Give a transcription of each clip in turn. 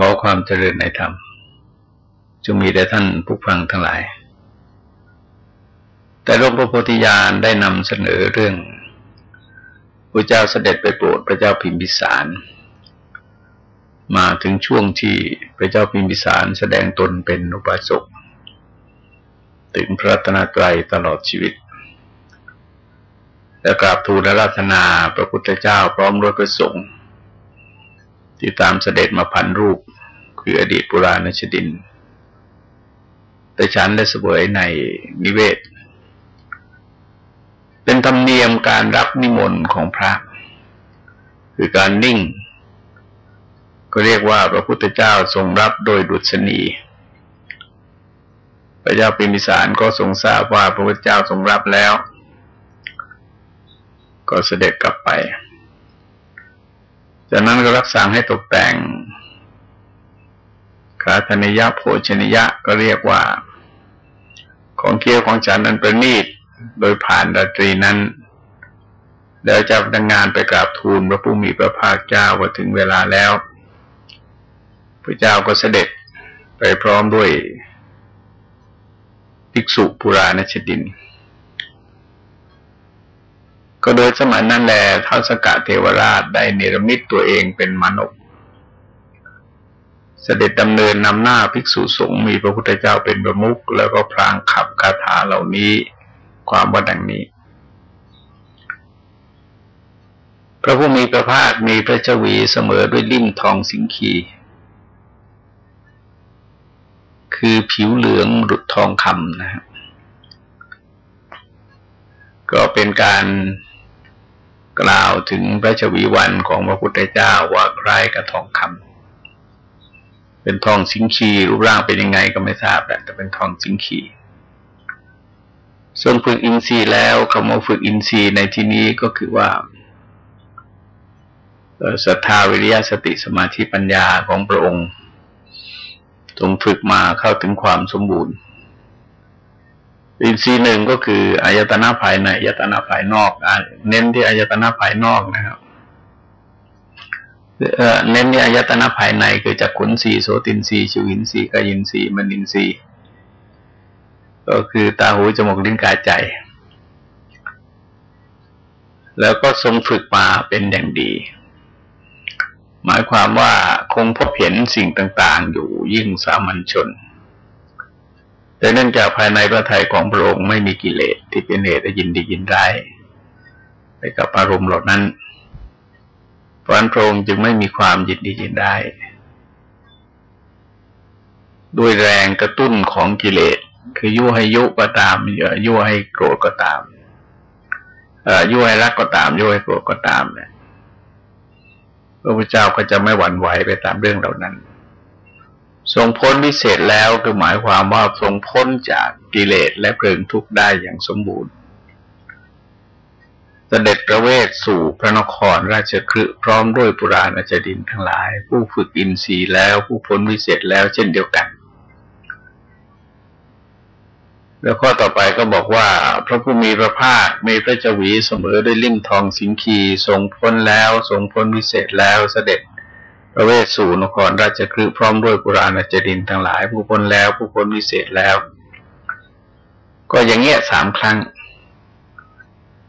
ขอความเจริญในธรรมจงมีแด่ท่านผู้ฟังทั้งหลาย แต่หลวงพระโพธิญาณได้นำเสนอเรื่องพระเจ้าเสด็จไปโปรดพระเจ้าพิมพิสาร มาถึงช่วงที่พระเจ้าพิมพิสารแสดงตนเป็นอุปสกถึงพระตนตรัยตลอดชีวิต และกราบทูลและราธนาพระพุทธเจ้าพร้อมด้วยพระสงฆ์ที่ตามเสด็จมาพันรูป คืออดีตปุราณชดิน แต่ฉันได้เสวยในนิเวศ เป็นธรรมเนียมการรับนิมนต์ของพระ คือการนิ่ง ก็เรียกว่าพระพุทธเจ้าทรงรับโดยดุษณีพระเจ้าปิมิสารก็ทรงทราบว่าพระพุทธเจ้าทรงรับแล้ว ก็เสด็จกลับไป จากนั้นก็รับสั่งให้ตกแต่ง คาธนิยะโภชนิยะก็เรียกว่า ของเคี้ยวของฉันนั้นประณีตโดยผ่านราตรีนั้น แล้วจ้าพนักงานไปกราบทูลพระผู้มีพระภาคเจ้าว่าถึงเวลาแล้ว พระเจ้าก็เสด็จไปพร้อมด้วยภิกษุปุราณชดิน ก็โดยสมัยนั้นแหละท้าวสกะเทวราชได้เนรมิตตัวเองเป็นมนุษย์ เสด็จดำเนินนำหน้าภิกษุสงฆ์มีพระพุทธเจ้าเป็นประมุขแล้วก็พรางขับคาถาเหล่านี้ความว่าดังนี้ พระผู้มีพระภาคมีพระเจวีเสมอด้วยลิ่มทองสิงคีคือผิวเหลืองดุดทองคำนะครับก็เป็นการกล่าวถึงพระชวีวันของพระพุทธเจ้าว่าคล้ายกับทองคำ เป็นทองสิงคีรูปร่างเป็นยังไงก็ไม่ทราบแต่เป็นทองสิงคีส่วนฝึกอินทรีย์แล้วคำว่าฝึกอินทรีย์ในที่นี้ก็คือว่าศรัทธาวิริยะสติสมาธิปัญญาของพระองค์จงฝึกมาเข้าถึงความสมบูรณ์ อินทรีย์หนึ่งก็คืออายตนะภายในอายตนะภายนอก เน้นที่อายตนะภายนอกนะครับ เน้นที่อายตนะภายในคือจากขุนสีโสตินสีชิวินสีกายินสีมนินสีก็คือตาหูจมูกลิ้นกายใจ แล้วก็ทรงฝึกมาเป็นอย่างดี หมายความว่าคงพบเห็นสิ่งต่างๆ อยู่ยิ่งสามัญชน แต่เนื่องจากภายในพระทัยของพระองค์ไม่มีกิเลสที่เป็นเหตุยินดียินร้ายไปกับอารมณ์เหล่านั้น เพราะพระองค์จึงไม่มีความยินดียินร้ด้วยแรงกระตุ้นของกิเลส คือยุให้ยุก็ตามยุให้โกรธก็ตามยุให้รักก็ตามยุให้โกรธก็ตามเนี่ยพระพุทธเจ้าก็จะไม่หวั่นไหวไปตามเรื่องเหล่านั้น ทรงพ้นวิเศษแล้วคือหมายความว่าทรงพ้นจากกิเลสและเพลิงทุกข์ได้อย่างสมบูรณ์ เสด็จประเวศสู่พระนครราชคฤห์พร้อมด้วยปุราณาจดินทั้งหลาย ผู้ฝึกอินทรีย์แล้วผู้พ้นวิเศษแล้วเช่นเดียวกัน แล้วข้อต่อไปก็บอกว่า พระผู้มีพระภาคมีพระจวีเสมอด้วยลิ่มทองสิงคีทรงพ้นแล้วทรงพ้นวิเศษแล้วเสด็จประเวศสู่นครราชคฤห์พร้อมด้วยปุราณจรินทั้งหลาย ผู้พ้นแล้วผู้พ้นวิเศษแล้ว ก็อย่างเงี้ยสามครั้ง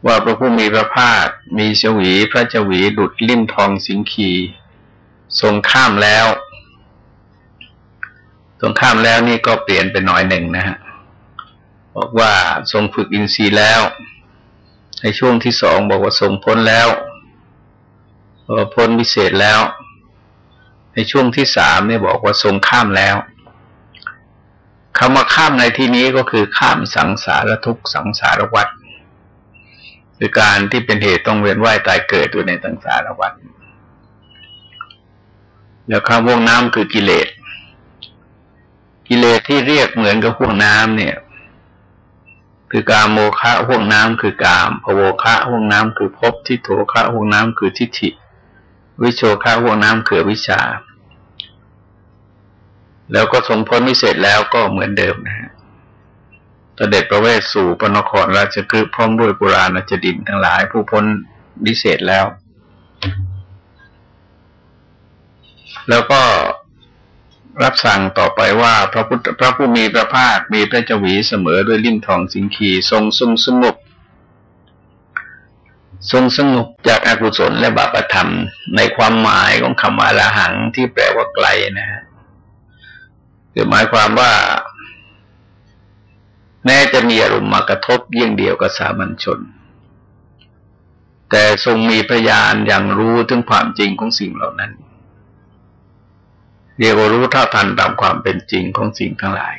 ว่าพระผู้มีพระภาคมีเฉวีพระเฉวีดุดลิ่มทองสิงคีทรงข้ามแล้วทรงข้ามแล้วนี่ก็เปลี่ยนไปหน่อยหนึ่งนะฮะบอกว่าทรงฝึกอินทรีย์แล้ว ในช่วงที่สองบอกว่าทรงพ้นแล้วพ้นวิเศษแล้ว ในช่วงที่สามเนี่ยบอกว่าทรงข้ามแล้วคำว่าข้ามในที่นี้ก็คือข้ามสังสารทุกสังสารวัฏ คือการที่เป็นเหตุต้องเวียนว่ายตายเกิดอยู่ในสังสารวัฏแล้วคำว่วงน้ำคือกิเลส กิเลสที่เรียกเหมือนกับห่วงน้ำเนี่ย คือการโมฆะห่วงน้ำคือกามภโวคะห่วงน้ำคือภพทิโถคะห่วงน้ำคือทิฏฐิ วิโชคาห่วงน้ำเขือวิชา แล้วก็ทรงพ้นวิเศษแล้วก็เหมือนเดิมนะฮะ เสด็จประเวศสู่พระนครราชกฤห์พร้อมด้วยปุราณจดินทั้งหลายผู้พ้นวิเศษแล้ว แล้วก็รับสั่งต่อไปว่าพระพุทธพระผู้มีพระภาคมีพระเจวีเสมอด้วยลิ่มทองสิงคีทรงทรงสงบทรงสงบจากอากุศลและบาปธรรม ในความหมายของคำว่าละหังที่แปลว่าไกลนะฮะคือหมายความว่า แม้จะมีอารมณ์มากระทบยิ่งเดียวกับสามัญชน แต่ทรงมีพยานอย่างรู้ถึงความจริงของสิ่งเหล่านั้นเรียกว่ารู้เท่าทันตามความเป็นจริงของสิ่งทั้งหลาย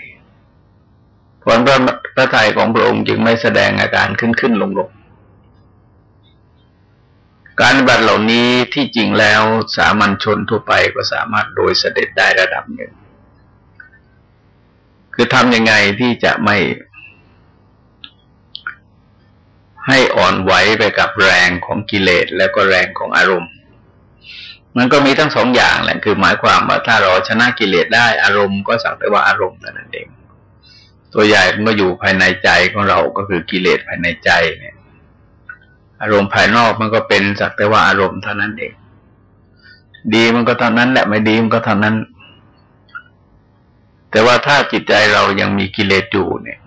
ผลพระพระทัยของพระองค์จึงไม่แสดงอาการขึ้นขึ้นลงลงการบัตรเหล่านี้ที่จริงแล้วสามัญชนทั่วไปก็สามารถโดยเสด็จได้ระดับหนึ่ง คือทำยังไงที่จะไม่ ให้อ่อนไหวไปกับแรงของกิเลสแล้วก็แรงของอารมณ์ มันก็มีทั้งสองอย่างแหละคือหมายความว่าถ้าเราชนะกิเลสได้อารมณ์ก็สักแต่ว่าอารมณ์นั่นเอง ตัวใหญ่มันก็อยู่ภายในใจของเราก็คือกิเลสภายในใจเนี่ย อารมณ์ภายนอกมันก็เป็นสักแต่ว่าอารมณ์เท่านั้นเอง ดีมันก็เท่านั้นแหละไม่ดีมันก็เท่านั้น แต่ว่าถ้าจิตใจเรายังมีกิเลสอยู่เนี่ย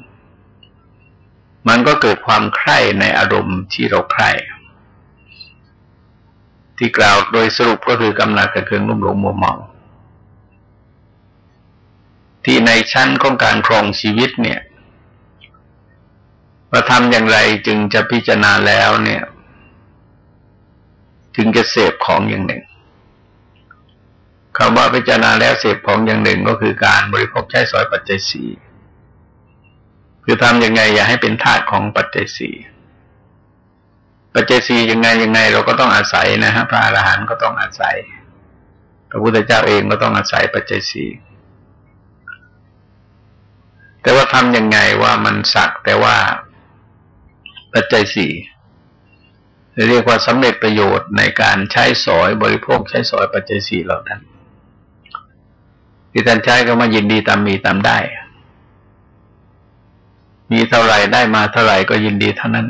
มันก็เกิดความใคร่ในอารมณ์ที่เราใคร่ที่กล่าวโดยสรุปก็คือกำลังกระเคืองรุ่มหลงมัวเมา ที่ในชั้นของการครองชีวิตเนี่ยว่าทำอย่างไรจึงจะพิจารณาแล้วเนี่ย ถึงจะเสพของอย่างหนึ่งคำว่าพิจารณาแล้วเสพของอย่างหนึ่งก็คือการบริโภคใช้สอยปัจจัยสี่ คือทำยังไง อย่าให้เป็นทาสของปัจเจัยสี่ปัจเจัยสี่ยังไงยังไง เราก็ต้องอาศัยนะฮะพระอรหันต์ก็ต้องอาศัยพระพุทธเจ้าเองก็ต้องอาศัยปัจเจัยสี่แต่ว่าทำยังไงว่ามันสักแต่ว่าปัจจัยสี่เรียกว่าสำเร็จประโยชน์ในการใช้สอยบริโภคใช้สอยปัจจัยสี่เหล่านั้นที่ท่านใช้ก็มายินดีตามมีตามได้ มีเท่าไหร่ได้มาเท่าไหร่ก็ยินดีเท่านั้น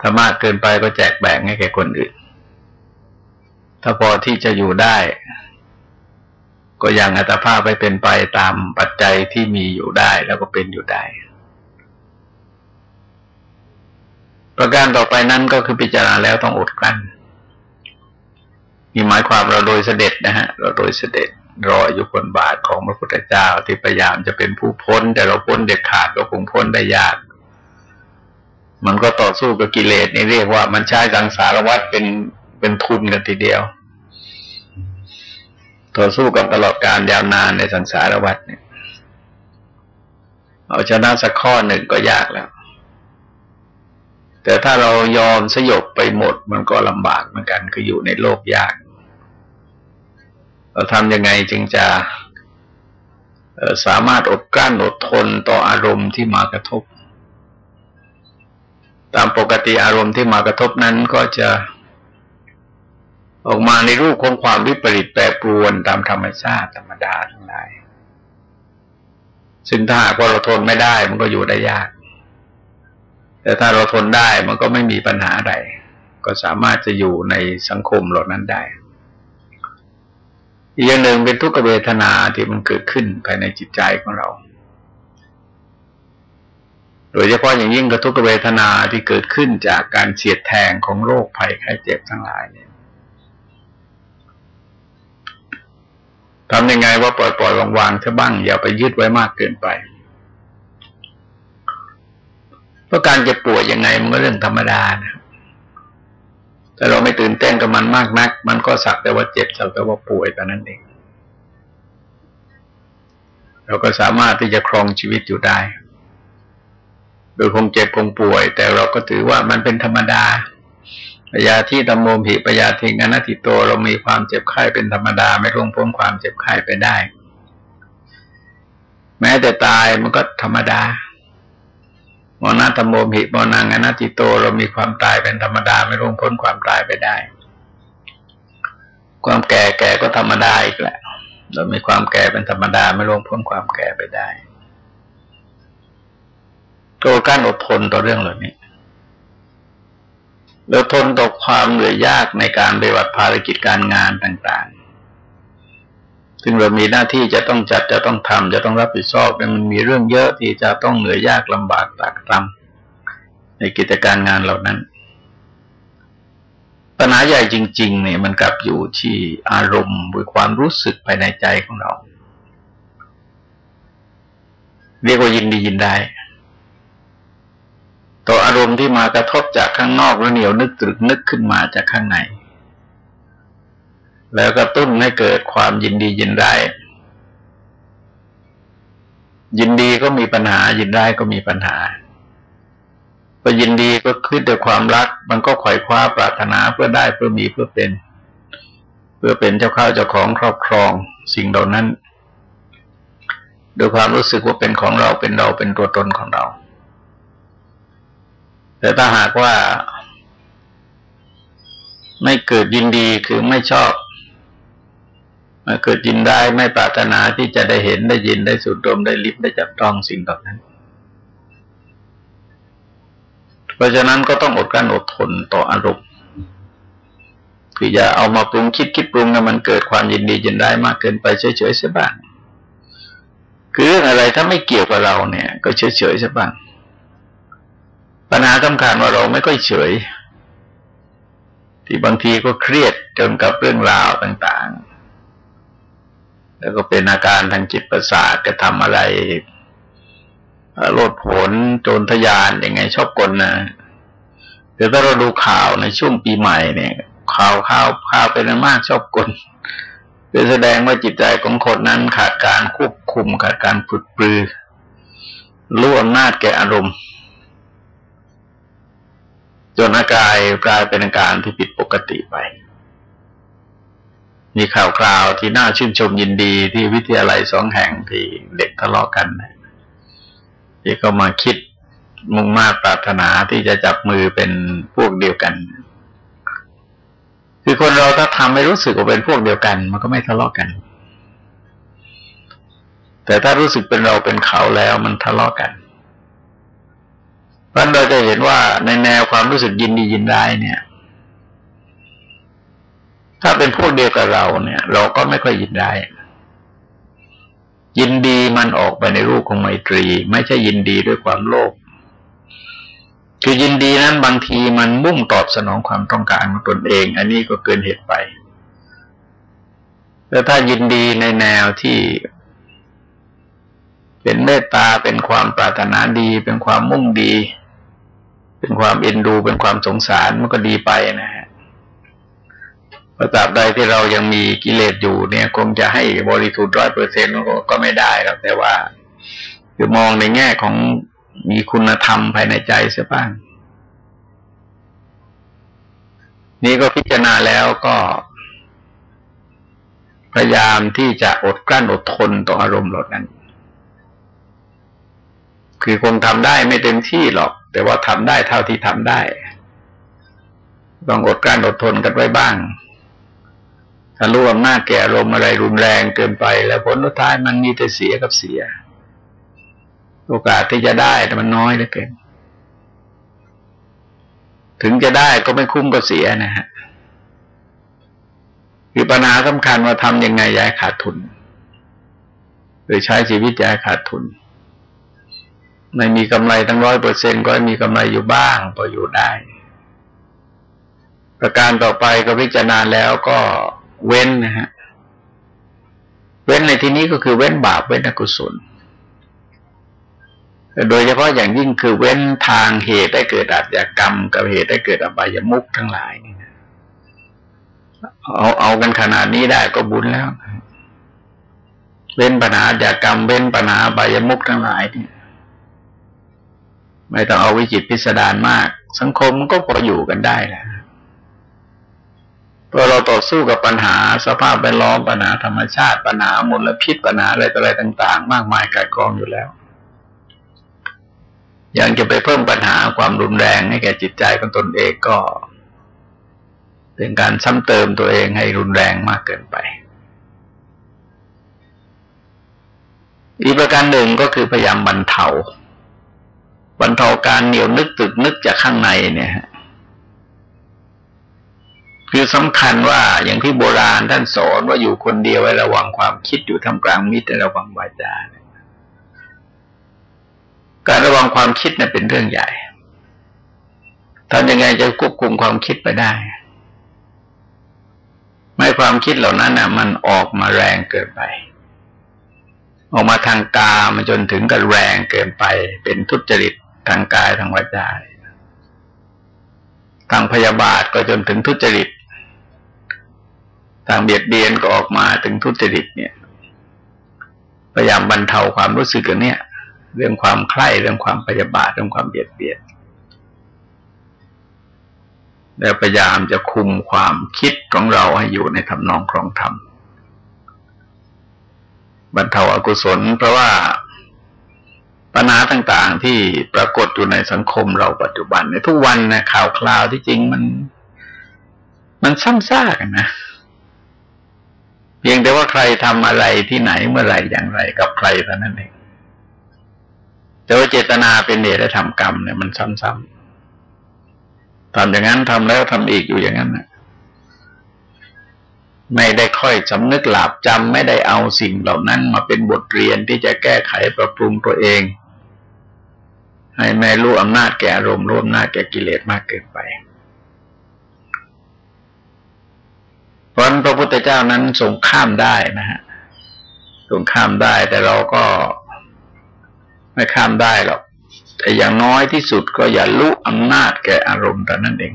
ถ้ามากเกินไปก็แจกแบ่งให้แก่คนอื่น ถ้าพอที่จะอยู่ได้ ก็ยังอัตภาพไปเป็นไปตามปัจจัยที่มีอยู่ได้แล้วก็เป็นอยู่ได้ ประการต่อไปนั้นก็คือพิจารณาแล้วต้องอดกลั้นมีหมายความเราโดยเสด็จนะฮะ เราโดยเสด็จ รออยู่บนบาทของพระพุทธเจ้าที่พยายามจะเป็นผู้พ้น แต่เราพ้นเด็ดขาดก็คงพ้นได้ยาก มันก็ต่อสู้กับกิเลสนี่เรียกว่ามันใช้สังสารวัตรเป็นเป็นทุนกันทีเดียว ต่อสู้กันตลอดการยาวนานในสังสารวัตรเนี่ยเอาชนะสักข้อหนึ่งก็ยากแล้ว แต่ถ้าเรายอมสยบไปหมดมันก็ลำบากเหมือนกันคืออยู่ในโลกยาก เราทำยังไงจึงจะสามารถอดกลั้นอดทนต่ออารมณ์ที่มากระทบ ตามปกติอารมณ์ที่มากระทบนั้นก็จะออกมาในรูปของความวิปริตแปรปรวนตามธรรมชาติธรรมดาทั้งหลายซึ่งถ้าหากว่าเราทนไม่ได้มันก็อยู่ได้ยาก แต่ถ้าเราทนได้มันก็ไม่มีปัญหาใดก็สามารถจะอยู่ในสังคมเหล่านั้นได้ อีกอย่างหนึ่งเป็นทุกขเวทนาที่มันเกิดขึ้นภายในจิตใจของเรา โดยเฉพาะอย่างยิ่งกระทุกขเวทนาที่เกิดขึ้นจากการเฉียดแทงของโรคภัยไข้เจ็บทั้งหลายเนี่ยทำยังไงว่าปล่อยปล่อยวางๆซะบ้างอย่าไปยึดไว้มากเกินไปเพราะการจะป่วยยังไงมันก็เรื่องธรรมดานะ แต่เราไม่ตื่นเต้นกับมันมากนัก มันก็สักแต่ว่าเจ็บสักแต่ว่าป่วยแต่นั้นเอง เราก็สามารถที่จะครองชีวิตอยู่ได้ โดยคงเจ็บคงป่วย แต่เราก็ถือว่ามันเป็นธรรมดาปยาที่ตโมผิปยาทิงอนัติโตเรามีความเจ็บไข้เป็นธรรมดา ไม่ร่วงพ้นความเจ็บไข้ไปได้ แม้แต่ตายมันก็ธรรมดา มนาตโมหิมนังอนัติโตเรามีความตายเป็นธรรมดาไม่ร่วงพ้นความตายไปได้ ความแก่แก่ก็ธรรมดาอีกแหละเรามีความแก่เป็นธรรมดาไม่ร่วงพ้นความแก่ไปได้ก็การอดทนต่อเรื่องเหล่านี้เราทนต่อความเหนื่อยยากในการปฏิบัติภารกิจการงานต่าง ซึ่งเรามีหน้าที่จะต้องจัดจะต้องทำจะต้องรับผิดชอบแต่มันมีเรื่องเยอะที่จะต้องเหนื่อยยากลำบากตากตำในกิจการงานเหล่านั้น ปัญหาใหญ่จริง ๆ เนี่ยมันกลับอยู่ที่อารมณ์หรือความรู้สึกภายในใจของเรา เรียกว่ายินดียินได้ต่ออารมณ์ที่มากระทบจากข้างนอกแล้วเหนียวนึกตรึกนึกขึ้นมาจากข้างใน แล้วก็ตุ้นให้เกิดความยินดียินได้ยินดีก็มีปัญหา ยินได้ก็มีปัญหาพอยินดีก็ขึ้นด้วยความรัก มันก็ไขว่คว้าปรารถนาเพื่อได้เพื่อมีเพื่อเป็น เพื่อเป็นเจ้าข้าวเจ้าของครอบครองสิ่งเหล่านั้นโดยความรู้สึกว่าเป็นของเราเป็นเราเป็นตัวตนของเรา แต่ถ้าหากว่า ไม่เกิดยินดีคือไม่ชอบ มาเกิดยินได้ไม่ปรารถนาที่จะได้เห็นได้ยินได้สูดดมได้ลิ้มได้จับต้องสิ่งเหล่านั้น เพราะฉะนั้นก็ต้องอดกั้นอดทนต่ออารมณ์คืออย่าเอามาปรุงคิดคิดปรุงนะมันเกิดความยินดียินได้มากเกินไปเฉยๆเสียบ้างคือเรื่องอะไรถ้าไม่เกี่ยวกับเราเนี่ย ก็เฉยๆเสียบ้าง ปัญหาสำคัญว่าเราไม่ค่อยเฉย ที่บางทีก็เครียดจนกับเรื่องราวต่าง ๆ แล้วก็เป็นอาการทางจิตประสาทจะทำอะไรโลดผลโจรทยานยังไงชอบกลนะแต่ถ้าเราดูข่าวในช่วงปีใหม่เนี่ย ข่าวข่าวข่าวเป็นมากชอบกลเป็นแสดงว่าจิตใจของคนนั้นขาดการควบคุมขาดการฝึกปรือรู้อำนาจแก่อารมณ์ จนอาการกลายเป็นอาการที่ผิดปกติไป มีข่าวคราวที่น่าชื่นชมยินดีที่วิทยาลัยสองแห่งที่เด็กทะเลาะกันที่เขามาคิดมุ่งมา่ปรารถนาที่จะจับมือเป็นพวกเดียวกัน คือคนเราถ้าทำไม่รู้สึกว่าเป็นพวกเดียวกัน มันก็ไม่ทะเลาะกัน แต่ถ้ารู้สึกเป็นเราเป็นเขาแล้วมันทะเลาะกันเพราะเราจะเห็นว่าในแนวความรู้สึกยินดียินได้เนี่ย ถ้าเป็นพวกเดียวกับเราเนี่ย เราก็ไม่ค่อยยินได้ ยินดีมันออกไปในรูปของไมตรี ไม่ใช่ยินดีด้วยความโลภคือยินดีนั้นบางทีมันมุ่งตอบสนองความต้องการของตนเอง อันนี้ก็เกินเหตุไปแต่ถ้ายินดีในแนวที่เป็นเมตตาเป็นความปรารถนาดี เป็นความมุ่งดี เป็นความเอ็นดู เป็นความสงสารมันก็ดีไปนะฮะ ระตราบใดที่เรายังมีกิเลสอยู่เนี่ย คงจะให้บริสุทธิ์ร้อยเปอร์เซ็นต์ก็ไม่ได้ครับแต่ว่าคือมองในแง่ของมีคุณธรรมภายในใจเสียบ้าง นี่ก็พิจารณาแล้วก็พยายามที่จะอดกลั้นอดทนต่ออารมณ์เหล่านั้น คือคงทำได้ไม่เต็มที่หรอก แต่ว่าทำได้เท่าที่ทำได้ ต้องอดกลั้นอดทนกันไว้บ้าง ถ้ารู้อำนาจแก่อารมณ์อะไรรุนแรงเกินไป แล้วผลสุดท้ายมันมีแต่เสียกับเสีย โอกาสที่จะได้แต่มันน้อยเหลือเกินถึงจะได้ก็ไม่คุ้มก็เสียนะฮะคือปัญหาสำคัญว่าทำยังไงย้ายขาดทุนหรือใช้ชีวิตย้ายขาดทุน ไม่มีกำไรทั้งร้อยเปอร์เซ็นก็มีกำไรอยู่บ้างพออยู่ได้ ประการต่อไปก็พิจารณาแล้วก็ เว้นนะฮะ เว้นในที่นี้ก็คือเว้นบาปเว้นอกุศล โดยเฉพาะอย่างยิ่งคือเว้นทางเหตุได้เกิดอาชญากรรม กับเหตุได้เกิดอบายมุกทั้งหลายเอาเอากันขนาดนี้ได้ก็บุญแล้ว เว้นปัญหาอาชญากรรม เว้นปัญหาอบายมุกทั้งหลายเนี่ยไม่ต้องเอาวิจิตพิสดารมาก สังคมก็พออยู่กันได้แหละ พอเราต่อสู้กับปัญหาสภาพแวดล้อมปัญหาธรรมชาติปัญหามลพิษปัญหาอะไรต่ออะไรต่าง ๆ มากมายกายกองอยู่แล้ว ยังจะไปเพิ่มปัญหาความรุนแรงให้แก่จิตใจของตนเองก็ เป็นการซ้ำเติมตัวเองให้รุนแรงมากเกินไป อีกประการหนึ่งก็คือพยายามบรรเทาบรรเทาการเหนียวนึกตึกนึกจากข้างในเนี่ยคื คือสำคัญว่าอย่างที่โบราณท่านสอนว่าอยู่คนเดียวไว้ระวังความคิดอยู่ทำกลางมิตรระวังวาจาการระวังความคิดเนี่ยเป็นเรื่องใหญ่ทำยังไงจะควบคุมความคิดไปได้ ไม่ความคิดเหล่านั้นน่ะ มันออกมาแรงเกินไป ออกมาทางกามันจนถึงกับแรงเกินไป เป็นทุจริตทางกายทางวาจาทางพยาบาทก็จนถึงทุจริต ทางเบียดเบียนก็ออกมาถึงทุจริตเนี่ยพยายามบรรเทาความรู้สึกกันเนี่ย เรื่องความใคร่เรื่องความพยาบาทเรื่องความเบียดเบียนแล้วพยายามจะคุมความคิดของเราให้อยู่ในทำนองครองธรรมบรรเทาอากุศล เพราะว่าปัญหาต่างๆที่ปรากฏอยู่ในสังคมเราปัจจุบันในทุกวันนะข่าวคราวที่จริงมัน มันซ้ำซากนะ เพียงแต่ว่าใครทำอะไรที่ไหนเมื่อไหร่อย่างไร กับใครเท่านั้นเองแต่ว่าเจตนาเป็นเหตุและทำกรรมเนี่ยมันซ้ำๆทำอย่างนั้นทำแล้วทำอีกอยู่อย่างนั้นนะไม่ได้ค่อยสำนึกหลาบจำไม่ได้เอาสิ่งเหล่านั้น มาเป็นบทเรียนที่จะแก้ไขปรับปรุงตัวเอง ให้แม่รู้อำนาจแก่อารมณ์ร่วมหน้าแก่กิเลสมากเกินไป เพราะพระพุทธเจ้านั้นทรงข้ามได้นะฮะทรงข้ามได้แต่เราก็ไม่ข้ามได้หรอกแต่อย่างน้อยที่สุดก็อย่าลุอำนาจแก่อารมณ์แต่นั้นเอง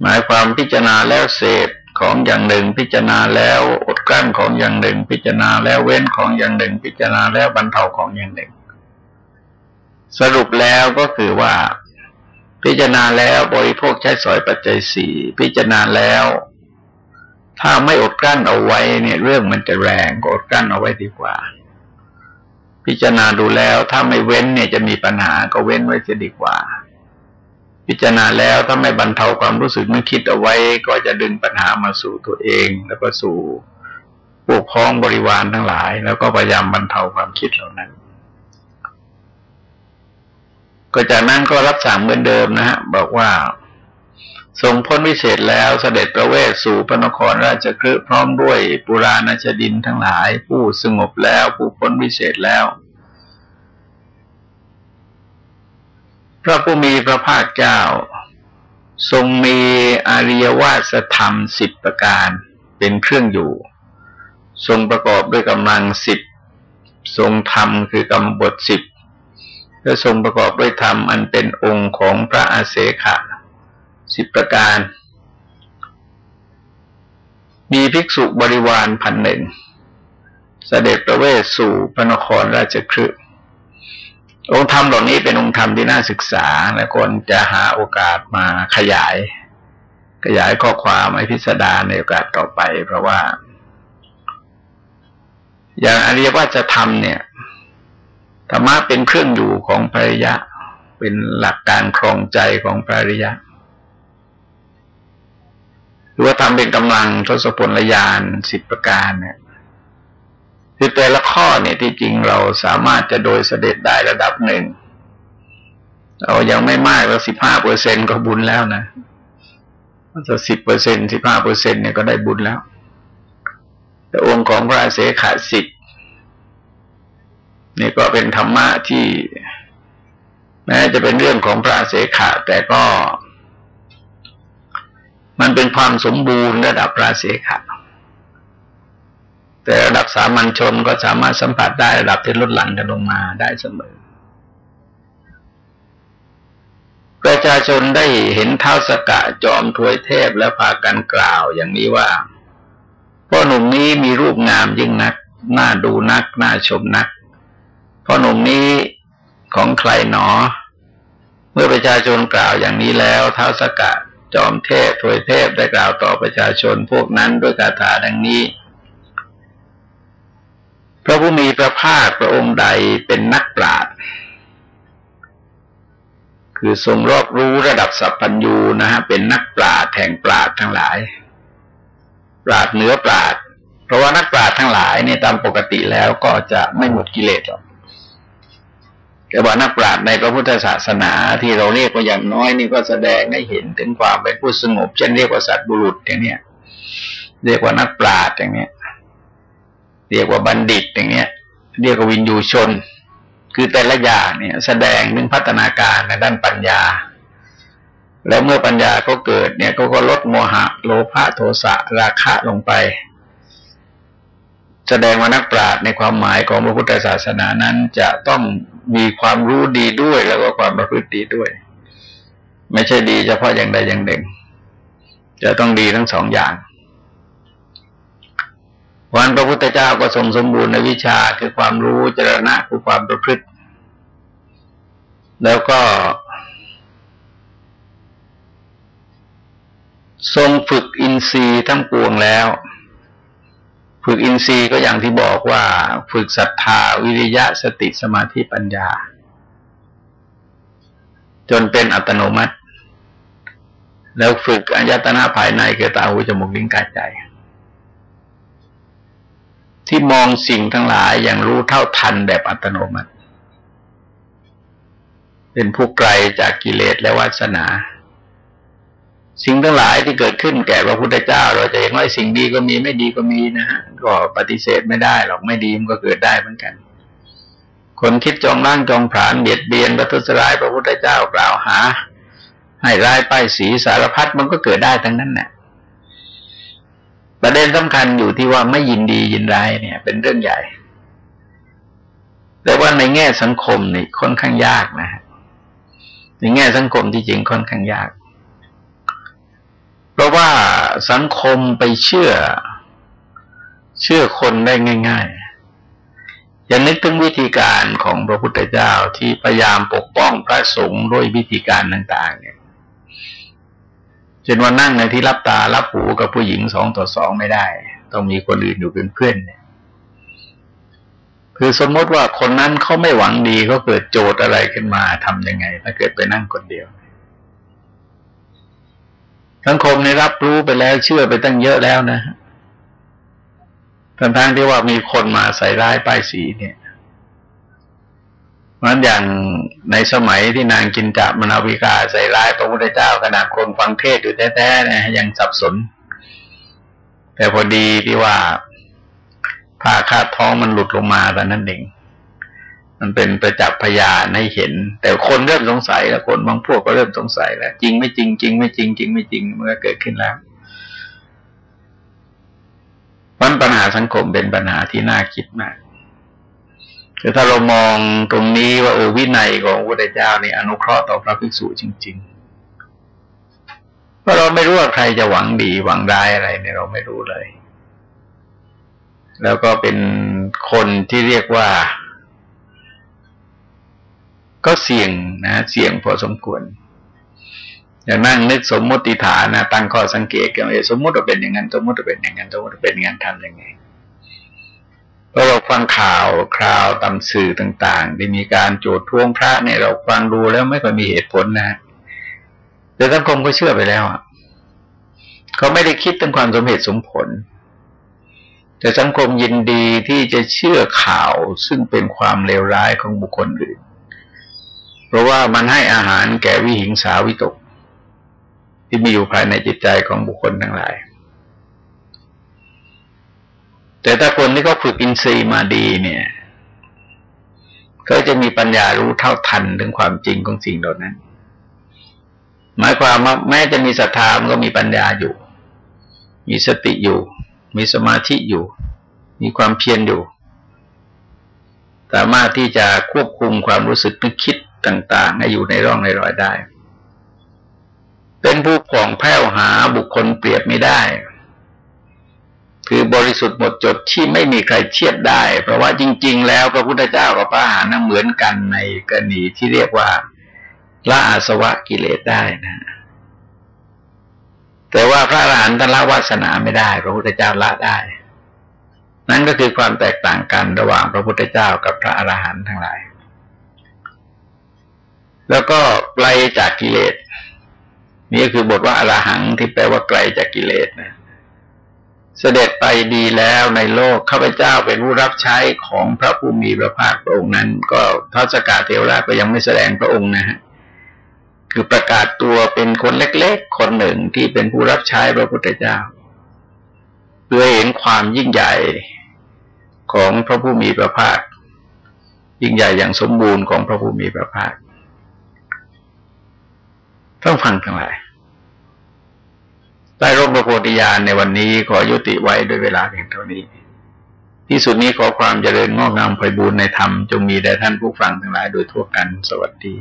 หมายความพิจารณาแล้วเสพของอย่างหนึ่งพิจารณาแล้วอดกลั้นของอย่างหนึ่ง พิจารณาแล้วเว้นของอย่างหนึ่ง พิจารณาแล้วบรรเทาของอย่างหนึ่ง สรุปแล้วก็คือว่า พิจารณาแล้วบริโภคใช้สอยปัจจัยสี่พิจารณาแล้ว ถ้าไม่อดกลั้นเอาไว้เนี่ยเรื่องมันจะแรงก็อดกลั้นเอาไว้ดีกว่า พิจารณาดูแล้วถ้าไม่เว้นเนี่ยจะมีปัญหาก็เว้นไว้จะดีกว่า พิจารณาแล้วถ้าไม่บรรเทาความรู้สึกนึกคิดเอาไว้ ก็จะดึงปัญหามาสู่ตัวเอง แล้วก็สู่พวกพ้องบริวารทั้งหลาย แล้วก็พยายามบรรเทาความคิดเหล่านั้น ก็จากนั้นก็รับสั่งเหมือนเดิมนะฮะบอกว่า ทรงพ้นวิเศษแล้วเสด็จประเวศสู่พระนครราชคฤห์พร้อมด้วยปุราณชดินทั้งหลาย ผู้สงบแล้วผู้พ้นวิเศษแล้ว พระผู้มีพระภาคเจ้า ทรงมีอริยวาสธรรมสิบประการเป็นเครื่องอยู่ ทรงประกอบด้วยกำลังสิบทรงธรรมคือกำบทสิบ และทรงประกอบด้วยธรรมอันเป็นองค์ของพระอาเสขะสิบประการ มีภิกษุบริวารพันหนึ่งเสด็จประเวศสู่พระนครราชคฤห์องค์ธรรมเหล่านี้เป็นองค์ธรรมที่น่าศึกษา และคนจะหาโอกาสมาขยาย ขยายข้อความให้พิสดารในโอกาสต่อไป เพราะว่า อย่างอริยวัจธรรมเนี่ย ธรรมะเป็นเครื่องอยู่ของภริยะ เป็นหลักการครองใจของภริยะหรือว่าทำเป็นกำลังทศพลยานสิบประการเนี่ยคือแต่ละข้อเนี่ยที่จริงเราสามารถจะโดยเสด็จได้ระดับหนึ่งเรายังไม่มากเราสิบห้าเปอร์เซ็นก็บุญแล้วนะจะสิบเปอร์เซ็นสิบห้าเปอร์เซ็นเนี่ยก็ได้บุญแล้ว แต่องค์ของพระเสขสิทธิ นี่ก็เป็นธรรมะที่แม้จะเป็นเรื่องของพระเสขะแต่ก็ มันเป็นความสมบูรณ์ระดับพระเสขะแต่ระดับสามัญชนก็สามารถสัมผัสได้ระดับที่ลดหลั่นกันลงมาได้เสมอ ประชาชนได้เห็นเท้าสกะจอมถวยเทพและพากันกล่าวอย่างนี้ว่าพ่อหนุ่มนี้มีรูปงามยิ่งนัก น่าดูนัก น่าชมนัก พ่อหนุ่มนี้ของใครหนอ เมื่อประชาชนกล่าวอย่างนี้แล้วเท้าสกัดจอมเทพถวยเทพได้กล่าวต่อประชาชนพวกนั้นด้วยคาถาดังนี้ พระผู้มีพระภาคพระองค์ใดเป็นนักปราชญ์คือทรงรอบรู้ระดับสัพพัญญูนะฮะเป็นนักปราชญ์แห่งปราชญ์ทั้งหลาย ปราชญ์เหนือปราชญ์เพราะว่านักปราชญ์ทั้งหลายเนี่ยตามปกติแล้วก็จะไม่หมดกิเลสหรอก แกบอกนักปราชญ์ในพระพุทธศาสนาที่เราเรียกว่าอย่างน้อยนี่ก็แสดงให้เห็นถึงความเป็นผู้สงบ เช่นเรียกว่าสัตว์บุรุษอย่างเนี้ยเรียกว่านักปราชญ์อย่างเนี้ยเรียกว่าบัณฑิตอย่างเนี้ยเรียกว่าวินยูชน คือแต่ละอย่างเนี่ยแสดงถึงพัฒนาการในด้านปัญญา แล้วเมื่อปัญญาก็เกิดเนี่ยก็ก็ลดโมหะ โลภะโทสะราคะลงไป แสดงว่านักปราชญ์ในความหมายของพระพุทธศาสนานั้น จะต้องมีความรู้ดีด้วยแล้วก็ความประพฤติดีด้วย ไม่ใช่ดีเฉพาะอย่างใดอย่างหนึ่ง จะต้องดีทั้งสองอย่างวันพระพุทธเจ้าก็ทรงสมบูรณ์ในวิชาคือความรู้จรณะคือความประพฤติ แล้วก็ ทรงฝึกอินทรีย์ทั้งปวงแล้ว ฝึกอินทรีย์ก็อย่างที่บอกว่า ฝึกศรัทธาวิริยะสติสมาธิปัญญา จนเป็นอัตโนมัติ แล้วฝึกอัญตนาภายในเกิดตาหูจมูกลิ้นกายใจ ที่มองสิ่งทั้งหลายอย่างรู้เท่าทันแบบอัตโนมัติ เป็นผู้ไกลจากกิเลสและวาสนา สิ่งทั้งหลายที่เกิดขึ้นแก่พระพุทธเจ้า เราจะเห็นว่าสิ่งดีก็มีไม่ดีก็มีนะฮะก็ปฏิเสธไม่ได้หรอกไม่ดีมันก็เกิดได้เหมือนกัน คนคิดจองร่างจองผานเบียดเบียนประทุษร้ายพระพุทธเจ้ากล่าวหา ให้ร้ายป้ายสีสารพัดมันก็เกิดได้ทั้งนั้นแหละประเด็นสำคัญอยู่ที่ว่าไม่ยินดียินร้ายเนี่ย เป็นเรื่องใหญ่ แต่ว่าในแง่สังคมนี่ค่อนข้างยากนะฮะในแง่สังคมที่จริงค่อนข้างยาก เพราะว่าสังคมไปเชื่อ เชื่อคนได้ง่าย ๆ อย่านึกถึงวิธีการของพระพุทธเจ้าที่พยายามปกป้องพระสงฆ์ด้วยวิธีการต่าง ๆ เนี่ยเช่นว่านั่งในที่รับตารับหูกับผู้หญิงสองต่อสองไม่ได้ ต้องมีคนอื่นอยู่เป็นเพื่อนเนี่ยคือสมมติว่าคนนั้นเขาไม่หวังดีเขาเกิดโจทย์อะไรขึ้นมาทำยังไง ถ้าเกิดไปนั่งคนเดียว สังคมในรับรู้ไปแล้วเชื่อไปตั้งเยอะแล้วนะทั้งทงที่ว่ามีคนมาใส่ร้ายป้ายสีเนี่ยเพราะอย่างในสมัยที่นางกินจับมนาวิกาใส่ร้ายพระพุทธเจ้าขนาดคนฟังเทศอยู่แท้ๆนะยังสับสน แต่พอดีที่ว่าผ้าคาดท้องมันหลุดลงมาแต่นั้นเอง มันเป็นประจักษ์พยานให้เห็น แต่คนเริ่มสงสัยแล้วคนบางพวกก็เริ่มสงสัยแล้ว จริงไม่จริง จริงไม่จริง จริงไม่จริงมันก็เกิดขึ้นแล้วมันปัญหาสังคมเป็นปัญหาที่น่าคิดมากคือถ้าเรามองตรงนี้ว่าเออวินัยของพระพุทธเจ้านี่อนุเคราะห์ต่อพระภิกษุจริงๆเพราะเราไม่รู้ว่าใครจะหวังดีหวังร้ายอะไรเนี่ยเราไม่รู้เลย แล้วก็เป็นคนที่เรียกว่า ก็เสี่ยงนะเสี่ยงพอสมควรอย่านั่งนึกสมมติฐานนะตั้งข้อสังเกตกันว่าสมมติว่าเป็นอย่างนั้นสมมติว่าเป็นอย่างนั้นสมมติว่าเป็นอย่างนั้นทำยังไงพราะเราฟังข่าวคราวตามสื่อต่างๆที่มีการโจดท้วงพระเนี่ยเราฟังดูแล้วไม่ค่อยมีเหตุผลนะแต่สังคมก็เชื่อไปแล้วอะเขาไม่ได้คิดถึงความสมเหตุสมผล แต่สังคมยินดีที่จะเชื่อข่าวซึ่งเป็นความเลวร้ายของบุคคลอื่น เพราะว่ามันให้อาหารแก่วิหิงสาวิตก ที่มีอยู่ภายในจิตใจของบุคคลทั้งหลาย แต่ถ้าคนที่เขาฝึกอินทรีย์มาดีเนี่ย ก็จะมีปัญญารู้เท่าทันถึงความจริงของสิ่งเหล่านั้น หมายความว่าแม้จะมีศรัทธามันก็มีปัญญาอยู่ มีสติอยู่ มีสมาธิอยู่ มีความเพียรอยู่สามารถที่จะควบคุมความรู้สึกนึกคิด ต่าง ๆ ให้อยู่ในร่องในรอยได้ เป็นผู้ผ่องแผ้วหาบุคคลเปรียบไม่ได้ คือบริสุทธิ์หมดจดที่ไม่มีใครเทียบได้ เพราะว่าจริง ๆ แล้วพระพุทธเจ้ากับพระอรหันต์เหมือนกันในกรณีที่เรียกว่าละอาสวะกิเลสได้นะ แต่ว่าพระอรหันต์ละวาสนาไม่ได้ พระพุทธเจ้าละได้ นั่นก็คือความแตกต่างกันระหว่างพระพุทธเจ้ากับพระอรหันต์ทั้งหลาย แล้วก็ไกลจากกิเลสนี่คือบทว่าอรหังที่แปลว่าไกลจากกิเลสนะเสด็จไปดีแล้วในโลกข้าพเจ้าเป็นผู้รับใช้ของพระผู้มีพระภาคพระองค์นั้น ก็ทัศกาเทวราชก็ยังไม่แสดงพระองค์นะฮะคือประกาศตัวเป็นคนเล็กๆ คนหนึ่งที่เป็นผู้รับใช้พระพุทธเจ้า เพื่อเห็นความยิ่งใหญ่ของพระผู้มีพระภาค ยิ่งใหญ่อย่างสมบูรณ์ของพระผู้มีพระภาค ต้องฟังทั้งหลายได้ร่มพระโพธิญาณในวันนี้ขอยุติไว้ด้วยเวลาเพียงเท่านี้ ที่สุดนี้ขอความเจริญงอกงามไปบูรณนธรรมจงมีแด่ท่านผู้ฟังทั้งหลายโดยทั่วกันสวัสดี